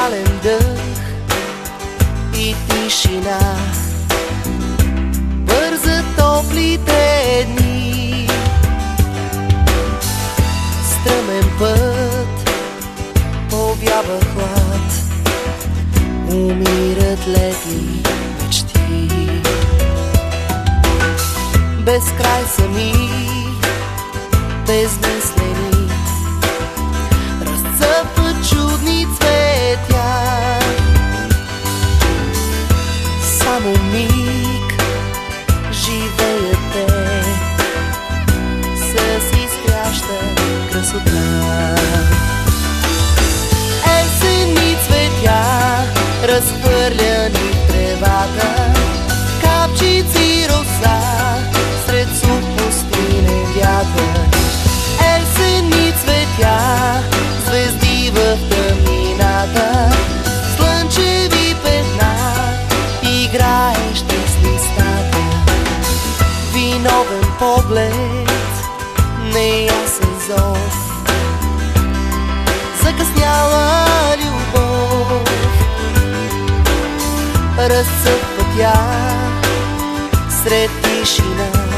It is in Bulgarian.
специален дъх и тишина. Бърза топлите дни, стръмен път, повява хлад, умират летни мечти. Без край сами, безмислени, зов, закъсняла любов. Разцъфва тя сред тишина